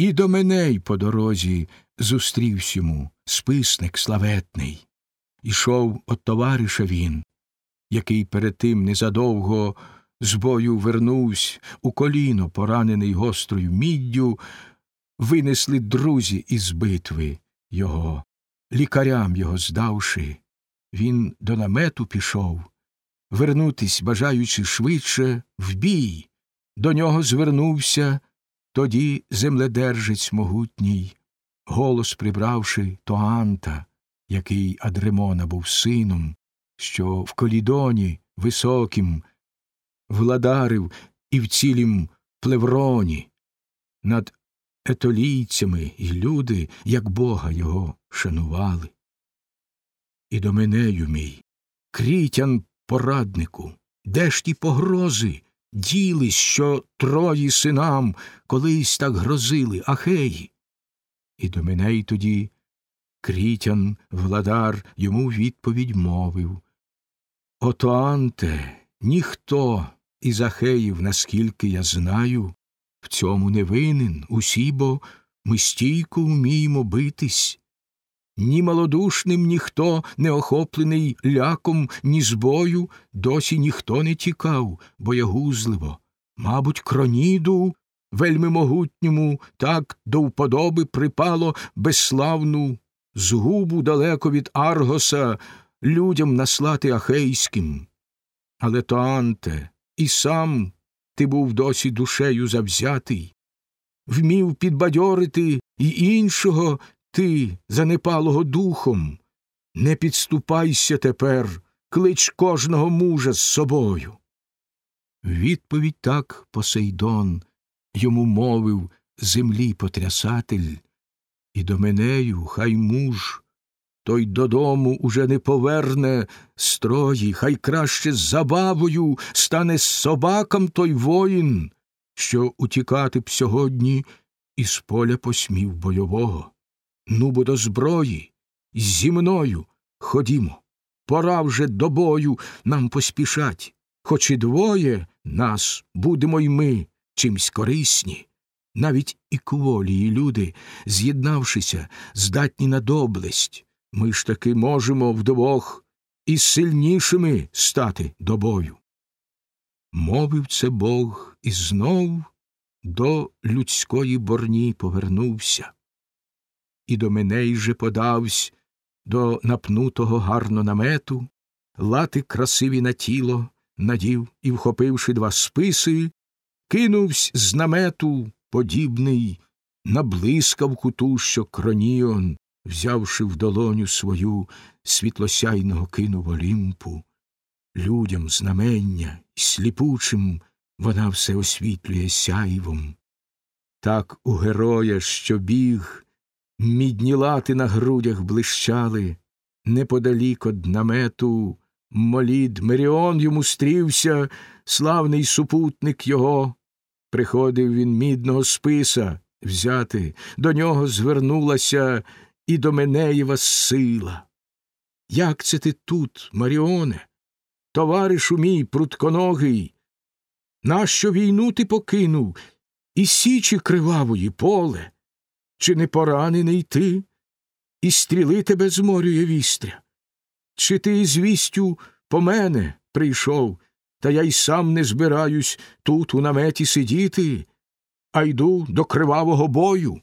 І до мене й по дорозі зустрівсь йому списник славетний. Ішов от товариша він, який перед тим незадовго з бою вернувсь, у коліно, поранений гострою міддю, винесли друзі із битви його, лікарям його здавши. Він до намету пішов, вернутись, бажаючи швидше, в бій. До нього звернувся тоді земледержець могутній, голос прибравши Тоанта, який Адремона був сином, що в колідоні високим владарив і в цілім плевроні, над етолійцями і люди, як бога його, шанували. І до менею мій, крітян пораднику, де ж ті погрози ділись, що трої синам колись так грозили ахеї? І до мене тоді крітян владар йому відповідь мовив Ото Анте, ніхто із ахеїв, наскільки я знаю, в цьому не винен, усі бо ми стійко вміємо битись. Ні малодушним ніхто не охоплений ляком, ні збою, досі ніхто не тікав, боягузливо. Мабуть, кроніду вельми могутньому так до вподоби припало безславну згубу далеко від Аргоса людям наслати ахейським. Але то Анте, і сам ти був досі душею завзятий, вмів підбадьорити й іншого ти, занепалого духом. Не підступайся тепер, клич кожного мужа з собою. Відповідь так Посейдон йому мовив землі потрясатель, і до менею хай муж той додому уже не поверне строї, хай краще з забавою стане з собакам той воїн, що утікати б сьогодні із поля посмів бойового. Ну, бо до зброї, зі мною ходімо. Пора вже до бою нам поспішать, хоч і двоє нас будемо й ми чимсь корисні. Навіть і кволії люди, з'єднавшися, здатні на доблесть, ми ж таки можемо вдвох із сильнішими стати до бою. Мовив це Бог і знов до людської борні повернувся, і до мене же подавсь до напнутого гарно намету, лати красиві на тіло надів і, вхопивши два списи, кинувсь з намету, подібний на блискавку ту, що кроніон взявши в долоню свою світлосяйного кинув Олімпу, людям знамення й сліпучим вона все освітлює сяйвом. Так у героя, що біг, мідні лати на грудях блищали, неподалік од намету, молід Меріон йому стрівся, славний супутник його. Приходив він мідного списа взяти, до нього звернулася і до Менеєва сила. Як це ти тут, Маріоне? Товаришу мій прутконогий, нащо війну ти покинув і січі кривавої поле? Чи не поранений ти, і стріли тебе зморює вістря? Чи ти із вістю по мене прийшов, та я й сам не збираюсь тут у наметі сидіти, а йду до кривавого бою?